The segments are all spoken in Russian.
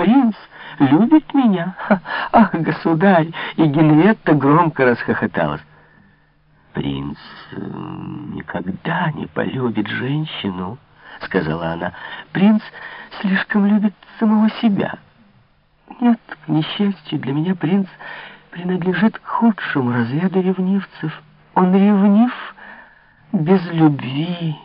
принц любит меня. Ах, государь!» И Генриетта громко расхохоталась. «Принц э, никогда не полюбит женщину», — сказала она. «Принц слишком любит самого себя». «Нет, к несчастью, для меня принц принадлежит к худшему разряду ревнивцев. Он ревнив без любви».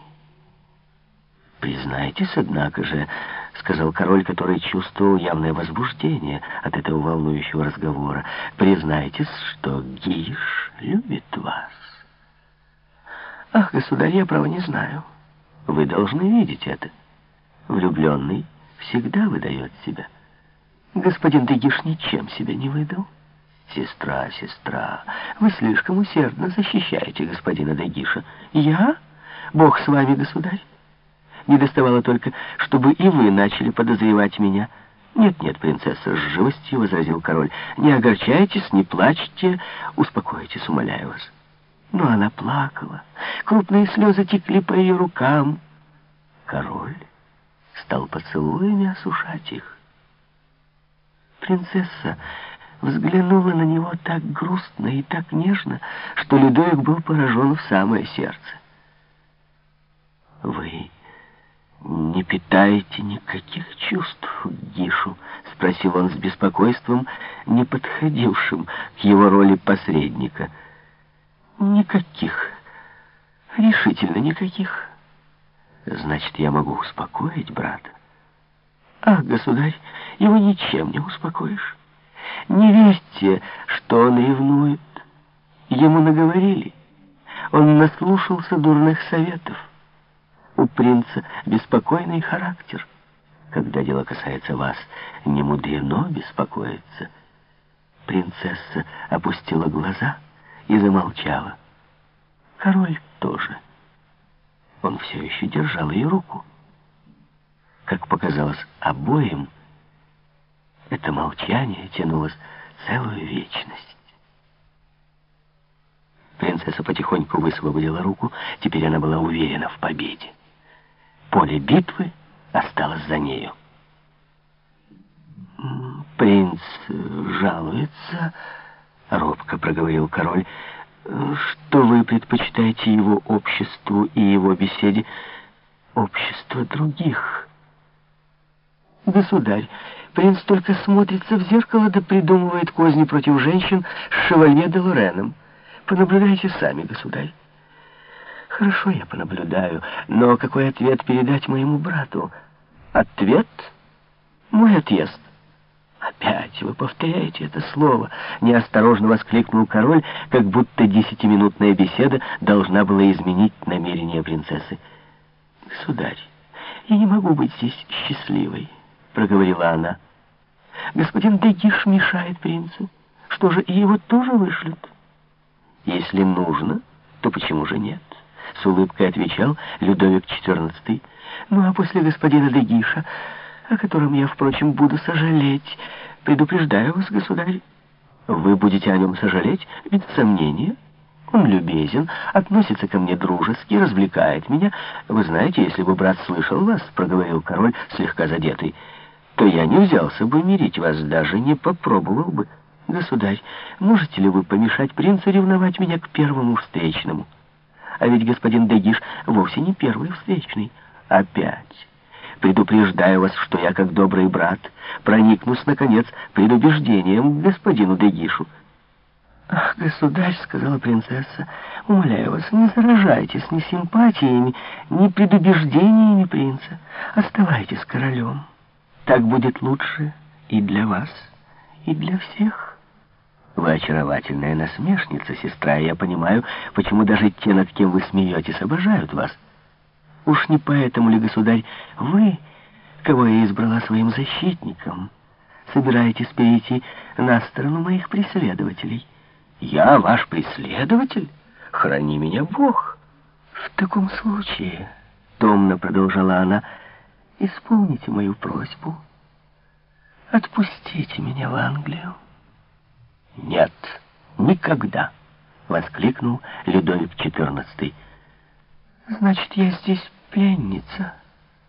«Признайтесь, однако же», — сказал король, который чувствовал явное возбуждение от этого волнующего разговора, «признайтесь, что Гиш любит вас». «Ах, государь, я, право, не знаю. Вы должны видеть это. Влюбленный всегда выдает себя. Господин Дегиш ничем себя не выдал». «Сестра, сестра, вы слишком усердно защищаете господина Дегиша. Я? Бог с вами, государь. Не доставало только, чтобы и вы начали подозревать меня». «Нет-нет, принцесса, с живостью возразил король. Не огорчайтесь, не плачьте, успокойтесь, умоляю вас». Но она плакала. Крупные слезы текли по ее рукам. Король стал поцелуями осушать их. Принцесса взглянула на него так грустно и так нежно, что Людовик был поражен в самое сердце. «Вы не питаете никаких чувств к Гишу?» — спросил он с беспокойством, не подходившим к его роли посредника — Никаких. Решительно никаких. Значит, я могу успокоить брата. Ах, государь, его ничем не успокоишь. Не верьте, что он ревнует. Ему наговорили. Он наслушался дурных советов. У принца беспокойный характер. Когда дело касается вас, не мудрено беспокоиться. Принцесса опустила глаза и замолчала. Король тоже. Он все еще держал ее руку. Как показалось обоим, это молчание тянулось целую вечность. Принцесса потихоньку высвободила руку, теперь она была уверена в победе. Поле битвы осталось за нею. Принц жалуется — робко проговорил король, — что вы предпочитаете его обществу и его беседе общество других. Государь, принц только смотрится в зеркало да придумывает козни против женщин с шевалье де Лореном. Понаблюдайте сами, государь. Хорошо, я понаблюдаю, но какой ответ передать моему брату? Ответ? Мой отъезд. «Опять вы повторяете это слово!» — неосторожно воскликнул король, как будто десятиминутная беседа должна была изменить намерение принцессы. «Государь, я не могу быть здесь счастливой», — проговорила она. «Господин Дегиш мешает принцу. Что же, и его тоже вышлют?» «Если нужно, то почему же нет?» — с улыбкой отвечал Людовик XIV. «Ну а после господина Дегиша...» о котором я, впрочем, буду сожалеть. Предупреждаю вас, государь. Вы будете о нем сожалеть, без сомнения. Он любезен, относится ко мне дружески, развлекает меня. Вы знаете, если бы брат слышал вас, — проговорил король, слегка задетый, — то я не взялся бы мирить вас, даже не попробовал бы. Государь, можете ли вы помешать принцу ревновать меня к первому встречному? А ведь господин Дегиш вовсе не первый встречный. Опять... Предупреждаю вас, что я, как добрый брат, проникнусь, наконец, предубеждением к господину Дегишу. «Ах, государь», — сказала принцесса, — «умоляю вас, не заражайтесь ни симпатиями, ни предубеждениями принца. Оставайтесь королем. Так будет лучше и для вас, и для всех». Вы очаровательная насмешница, сестра, и я понимаю, почему даже те, над кем вы смеетесь, обожают вас. Уж не поэтому ли, государь, вы, кого я избрала своим защитником, собираетесь перейти на сторону моих преследователей? Я ваш преследователь? Храни меня Бог. В таком случае, томно продолжала она, исполните мою просьбу. Отпустите меня в Англию. Нет, никогда, воскликнул Людовик XIV. Значит, я здесь пленница.